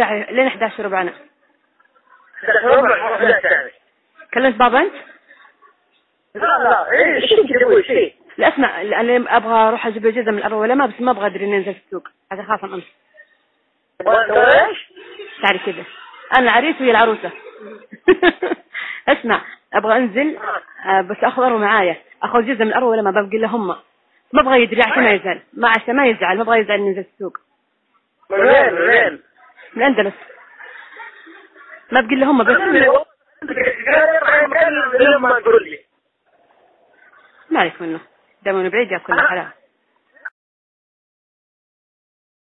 لين 11 ربع أنا ربع لا ثاني كلمت بابا أنت؟ لا لا إيش انت تبغي شيء لا اسمع أنا أبغى أروح أجيب اجازه من الاربعة ولا ما بس ما أبغى أدري إني انزل السوق. هذا خاصة أمس. تبغى إيش؟ تعري كذا أنا العريس وهي العروسة. اسمع أبغى أنزل آه، بس اخضر معايا. أخذ جزء من الاربعة ولا ما؟ ببقي له هم. ما أبغى يدري عشان ما يزعل. ما عشان ما يزعل ما أبغى يزعل إني نزلت السوق. من وين؟ من الاندلس ما بقي له هم بس ما عليك منه دام إنه. بعيد ياكل حلال.